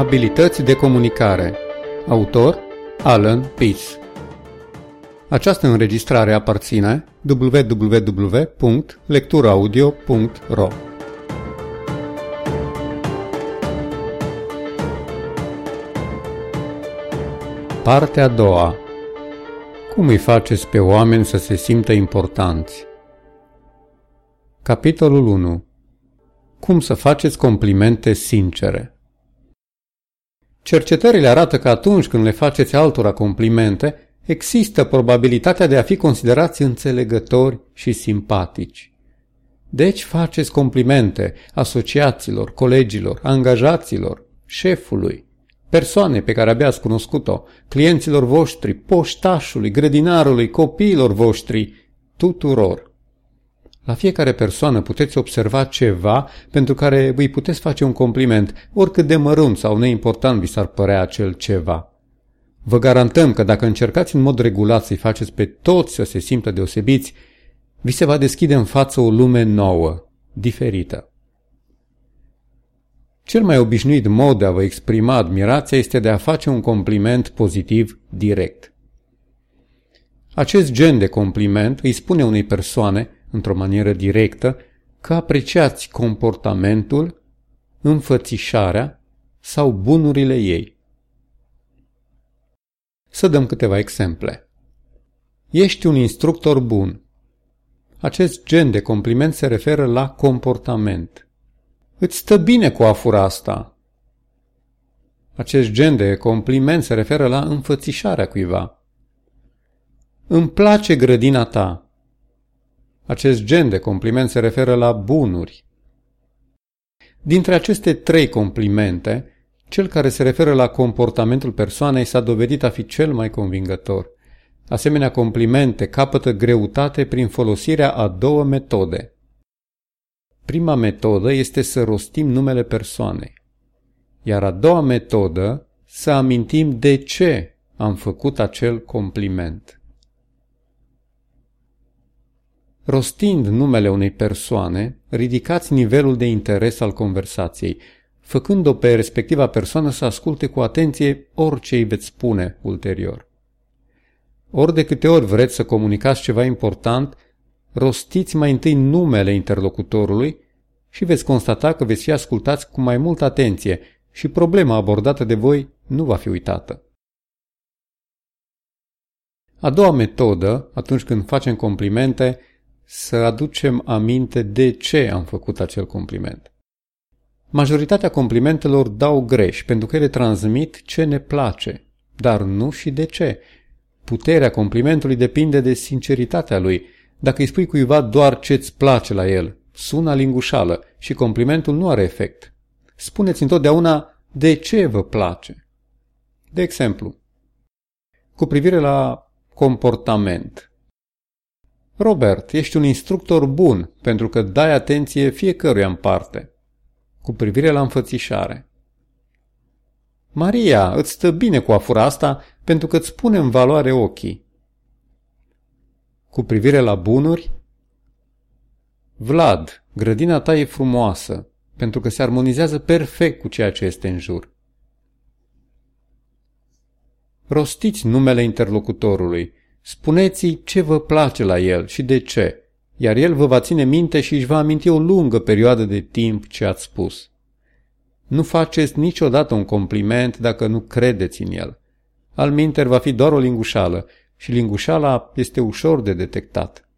Abilități de comunicare. Autor Alan Peace Această înregistrare aparține www.lecturaudio.ro Partea a doua. Cum îi faceți pe oameni să se simtă importanți? Capitolul 1 Cum să faceți complimente sincere Cercetările arată că atunci când le faceți altora complimente, există probabilitatea de a fi considerați înțelegători și simpatici. Deci faceți complimente asociaților, colegilor, angajaților, șefului, persoane pe care abia ați cunoscut-o, clienților voștri, poștașului, grădinarului, copiilor voștri, tuturor. La fiecare persoană puteți observa ceva pentru care îi puteți face un compliment, oricât de mărunt sau neimportant vi s-ar părea acel ceva. Vă garantăm că dacă încercați în mod regulat să-i faceți pe toți să se simtă deosebiți, vi se va deschide în față o lume nouă, diferită. Cel mai obișnuit mod de a vă exprima admirația este de a face un compliment pozitiv direct. Acest gen de compliment îi spune unei persoane într-o manieră directă, că apreciați comportamentul, înfățișarea sau bunurile ei. Să dăm câteva exemple. Ești un instructor bun. Acest gen de compliment se referă la comportament. Îți stă bine cu afura asta. Acest gen de compliment se referă la înfățișarea cuiva. Îmi place grădina ta. Acest gen de compliment se referă la bunuri. Dintre aceste trei complimente, cel care se referă la comportamentul persoanei s-a dovedit a fi cel mai convingător. Asemenea complimente capătă greutate prin folosirea a două metode. Prima metodă este să rostim numele persoanei, iar a doua metodă să amintim de ce am făcut acel compliment. Rostind numele unei persoane, ridicați nivelul de interes al conversației, făcând-o pe respectiva persoană să asculte cu atenție orice îi veți spune ulterior. Ori de câte ori vreți să comunicați ceva important, rostiți mai întâi numele interlocutorului și veți constata că veți fi ascultați cu mai multă atenție și problema abordată de voi nu va fi uitată. A doua metodă, atunci când facem complimente, să aducem aminte de ce am făcut acel compliment. Majoritatea complimentelor dau greș pentru că ele transmit ce ne place, dar nu și de ce. Puterea complimentului depinde de sinceritatea lui. Dacă îi spui cuiva doar ce-ți place la el, sună lingușală și complimentul nu are efect. Spuneți întotdeauna de ce vă place. De exemplu, cu privire la comportament – Robert, ești un instructor bun pentru că dai atenție fiecăruia în parte. Cu privire la înfățișare. Maria, îți stă bine cu afura asta pentru că îți pune în valoare ochii. Cu privire la bunuri, Vlad, grădina ta e frumoasă, pentru că se armonizează perfect cu ceea ce este în jur. Rostiți numele interlocutorului Spuneți-i ce vă place la el și de ce, iar el vă va ține minte și își va aminti o lungă perioadă de timp ce ați spus. Nu faceți niciodată un compliment dacă nu credeți în el. Al minter va fi doar o lingușală și lingușala este ușor de detectat.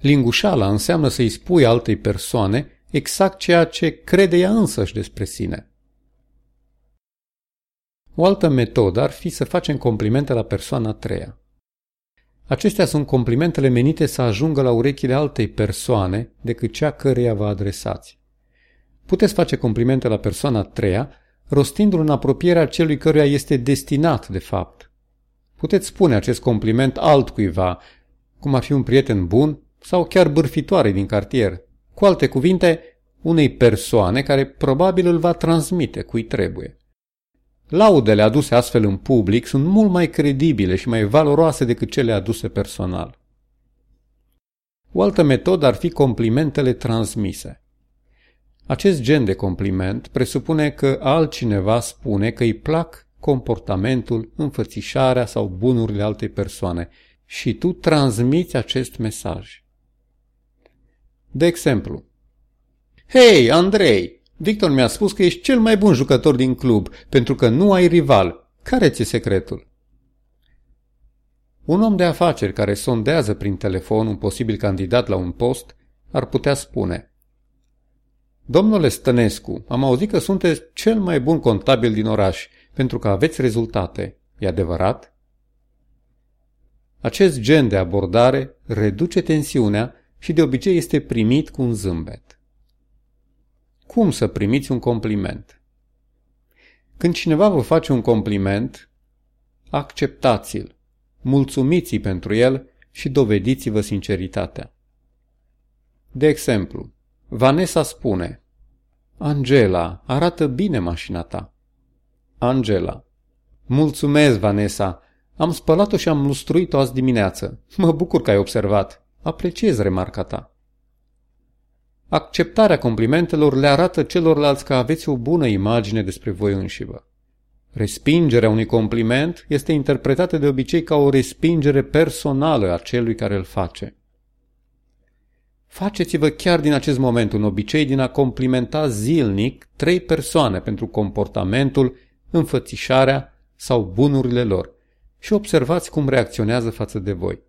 Lingușala înseamnă să-i spui altei persoane exact ceea ce crede ea însăși despre sine. O altă metodă ar fi să facem complimente la persoana a treia. Acestea sunt complimentele menite să ajungă la urechile altei persoane decât cea căreia vă adresați. Puteți face complimente la persoana a treia, rostindu-l în apropierea celui căruia este destinat, de fapt. Puteți spune acest compliment altcuiva, cum ar fi un prieten bun sau chiar bârfitoare din cartier. Cu alte cuvinte, unei persoane care probabil îl va transmite cui trebuie. Laudele aduse astfel în public sunt mult mai credibile și mai valoroase decât cele aduse personal. O altă metodă ar fi complimentele transmise. Acest gen de compliment presupune că altcineva spune că îi plac comportamentul, înfățișarea sau bunurile altei persoane și tu transmiți acest mesaj. De exemplu, Hei, Andrei, Victor mi-a spus că ești cel mai bun jucător din club pentru că nu ai rival. Care ți-e secretul? Un om de afaceri care sondează prin telefon un posibil candidat la un post ar putea spune Domnule Stănescu, am auzit că sunteți cel mai bun contabil din oraș pentru că aveți rezultate. E adevărat? Acest gen de abordare reduce tensiunea și de obicei este primit cu un zâmbet. Cum să primiți un compliment? Când cineva vă face un compliment, acceptați-l, mulțumiți pentru el și dovediți-vă sinceritatea. De exemplu, Vanessa spune Angela, arată bine mașina ta. Angela Mulțumesc, Vanessa. Am spălat-o și am lustruit-o azi dimineață. Mă bucur că ai observat. Apreciez remarca ta. Acceptarea complimentelor le arată celorlalți că aveți o bună imagine despre voi înșivă. Respingerea unui compliment este interpretată de obicei ca o respingere personală a celui care îl face. Faceți-vă chiar din acest moment un obicei din a complimenta zilnic trei persoane pentru comportamentul, înfățișarea sau bunurile lor și observați cum reacționează față de voi.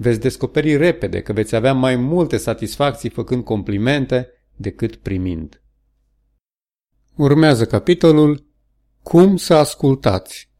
Veți descoperi repede că veți avea mai multe satisfacții făcând complimente decât primind. Urmează capitolul Cum să ascultați